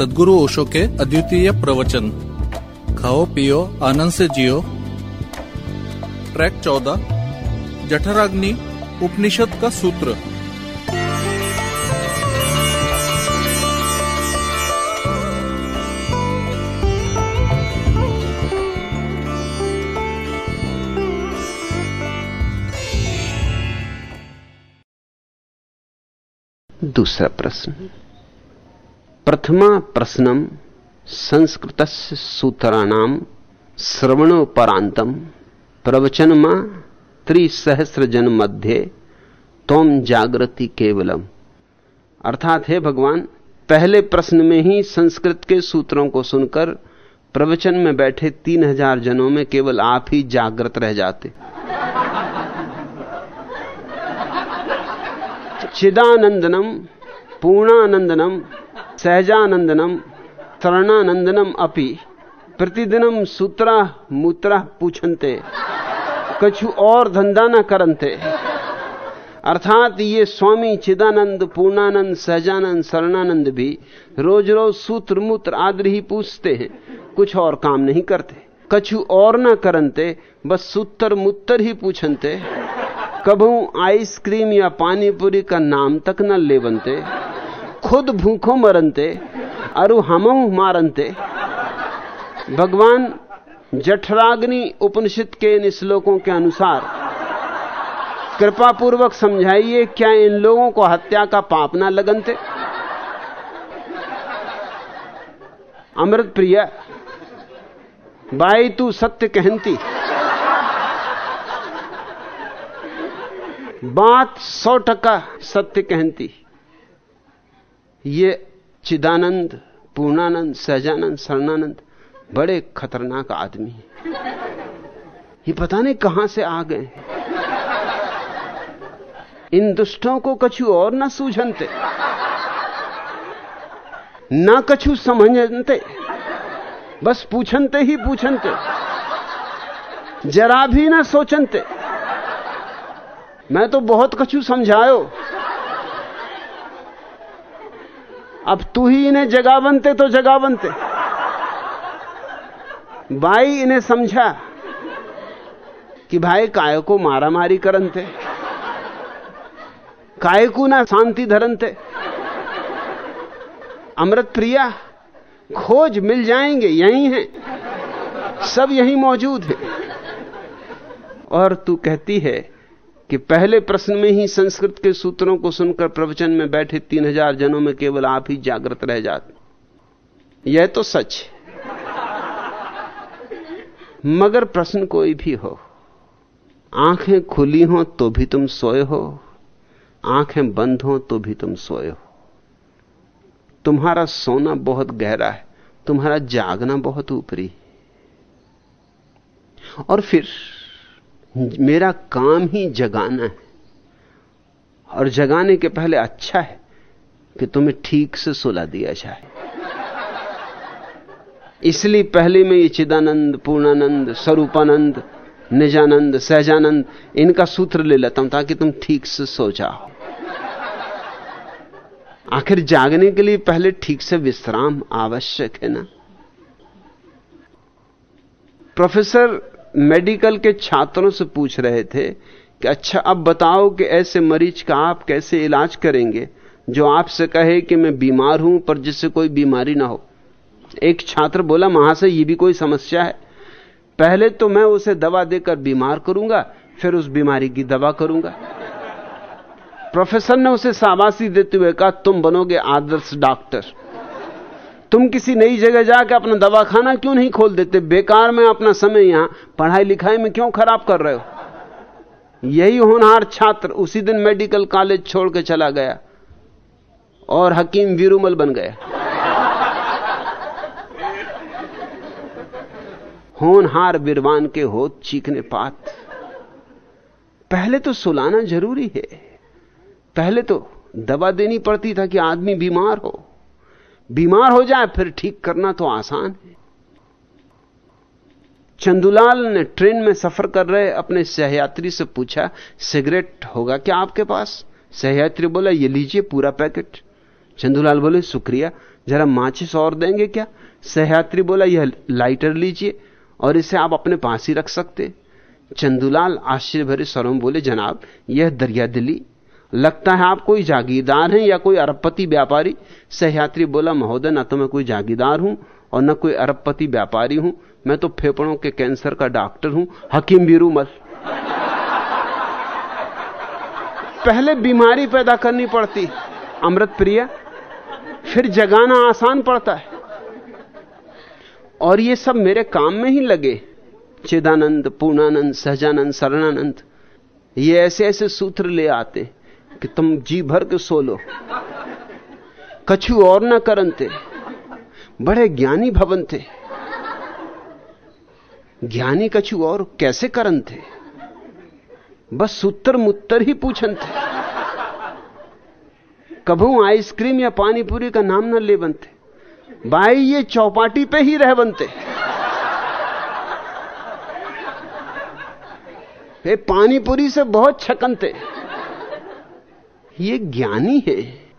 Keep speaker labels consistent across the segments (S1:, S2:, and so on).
S1: सदगुरु ओशो के अद्वितीय प्रवचन। खाओ, पियो, आनंद से जियो। ट्रैक चौदह, जठराग्नि, उपनिषद का सूत्र।
S2: दूसरा प्रश्न। प्रथमा प्रश्नम संस्कृत सूत्राणाम श्रवणोपरांतम प्रवचनमा त्रिसहस्र जन मध्य तोम जागृति केवलम। अर्थात है भगवान, पहले प्रश्न में ही संस्कृत के सूत्रों को सुनकर प्रवचन में बैठे तीन हज़ार जनों में केवल आप ही जागृत रह जाते। चिदानंदनम, पूर्णानंदनम सहजानंदनम शरणानंदनम अपि प्रतिदिनम सूत्रा मूत्रा पूछनते, कछु और धंधा न करनते। अर्थात ये स्वामी चिदानंद, पूर्णानंद, सहजानंद, शरणानंद भी रोज रोज सूत्र मूत्र आदि ही पूछते हैं, कुछ और काम नहीं करते। कछु और न करनते, बस सूत्र मूत्र ही पूछनते। कभू आइसक्रीम या पानीपुरी का नाम तक न ले बनते खुद भूखों मरनते, अरु हमऊ मारनते। भगवान जठराग्नि उपनिषद के इन श्लोकों के अनुसार कृपा पूर्वक समझाइए, क्या इन लोगों को हत्या का पाप ना लगनते? अमृत प्रिया बाई तू सत्य कहती। बात सौ टका सत्य कहती। ये चिदानंद, पूर्णानंद, सहजानंद, शरणानंद बड़े खतरनाक आदमी हैं। ये पता नहीं कहाँ से आ गए इन दुष्टों को कछु और ना सूझनते, ना कछु समझनते, बस पूछनते ही पूछनते, जरा भी ना सोचनते। मैं तो बहुत कछु समझायो। अब तू ही इन्हें जगा बनते तो जगा बनते। भाई इन्हें समझा कि भाई काय को मारा मारी करन थे काय को ना शांति धरन थे अमृत प्रिया खोज मिल जाएँगे, यही है। सब यही मौजूद है। और तू कहती है कि पहले प्रश्न में ही संस्कृत के सूत्रों को सुनकर प्रवचन में बैठे तीन हज़ार जनों में केवल आप ही जागृत रह जाते यह तो सच मगर प्रश्न कोई भी हो, आँखें खुली हो तो भी तुम सोए हो, आँखें बंद हो तो भी तुम सोए हो। तुम्हारा सोना बहुत गहरा है, तुम्हारा जागना बहुत ऊपरी और फिर मेरा काम ही जगाना है। और जगाने के पहले अच्छा है कि तुम्हें ठीक से सुला दिया जाए। इसलिए पहले मैं ये चिदानंद, पूर्णानंद, स्वरूपानंद, निजानंद, सहजानंद, इनका सूत्र ले लेता हूँ ताकि तुम ठीक से सो जाओ। आखिर जागने के लिए पहले ठीक से विश्राम आवश्यक है ना? प्रोफेसर मेडिकल के छात्रों से पूछ रहे थे कि अच्छा अब बताओ कि ऐसे मरीज़ का आप कैसे इलाज करेंगे, जो आपसे कहे कि मैं बीमार हूँ पर जिससे कोई बीमारी ना हो। एक छात्र बोला महाशय ये भी कोई समस्या है। पहले तो मैं उसे दवा देकर बीमार करूँगा, फिर उस बीमारी की दवा करूँगा। प्रोफेसर ने उसे शाबाशी देते हुए कहा, तुम बनोगे आदर्श डॉक्टर। तुम किसी नई जगह जाकर अपना दवाखाना क्यों नहीं खोल देते? बेकार में अपना समय यहाँ पढ़ाई लिखाई में क्यों खराब कर रहे हो? यही होनहार छात्र उसी दिन मेडिकल कॉलेज छोड़ के चला गया और हकीम वीरुमल बन गया। होनहार बिरवान के होत चीखने पात। पहले तो सुलाना ज़रूरी है। पहले तो दवा देनी पड़ती था कि आदमी बीमार हो। बीमार हो जाए, फिर ठीक करना तो आसान है। चंदुलाल ने ट्रेन में सफ़र कर रहे अपने सहयात्री से पूछा, सिगरेट होगा क्या आपके पास? सहयात्री बोला, ये लीजिए पूरा पैकेट। चंदुलाल बोले, शुक्रिया, जरा माचिस और देंगे क्या? सहयात्री बोला, यह लाइटर लीजिए और इसे आप अपने पास ही रख सकते। चंदूलाल आश्चर्य भरे स्वरों बोले, जनाब, यह दरिया दिली लगता है आप कोई जागीरदार हैं या कोई अरबपति व्यापारी। सहयात्री बोला, महोदय, ना तो मैं कोई जागीरदार हूँ और न कोई अरबपति व्यापारी हूँ। मैं तो फेफड़ों के कैंसर का डॉक्टर हूँ। हकीम बीरूमल पहले बीमारी पैदा करनी पड़ती। अमृत प्रिया, फिर जगाना आसान पड़ता है। और ये सब मेरे काम में ही लगे। चिदानंद, पूर्णानंद, सहजानंद, शरणानंद, ये ऐसे ऐसे सूत्र ले आते। कि तुम जी भर के सो लो। कछु और ना करनते बड़े ज्ञानी भवन थे ज्ञानी कछु और कैसे करन थे बस सूत्र मुत्तर ही पूछन थे कभू आइसक्रीम या पानी पूरी का नाम न ले बनते भाई ये चौपाटी पे ही रह बनते पानी पानीपुरी से बहुत छकनते ये ज्ञानी है।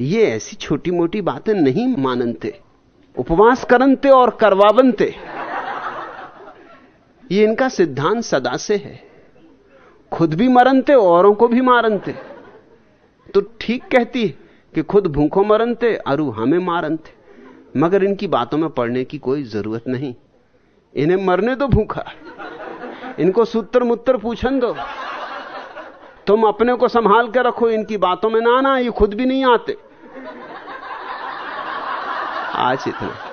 S2: ये ऐसी छोटी मोटी बातें नहीं मानते उपवास करनते और करवावनते। ये इनका सिद्धांत सदा से है। खुद भी मरनते, औरों को भी मारनते। तो ठीक कहती है कि खुद भूखों मरनते, अरु हमें मारनते। मगर इनकी बातों में पड़ने की कोई ज़रूरत नहीं। इन्हें मरने दो भूखा। इनको सूत्र मुत्र पूछन दो। तुम अपने को संभाल के रखो, इनकी बातों में ना आना, ये खुद भी नहीं आते। आज इतना।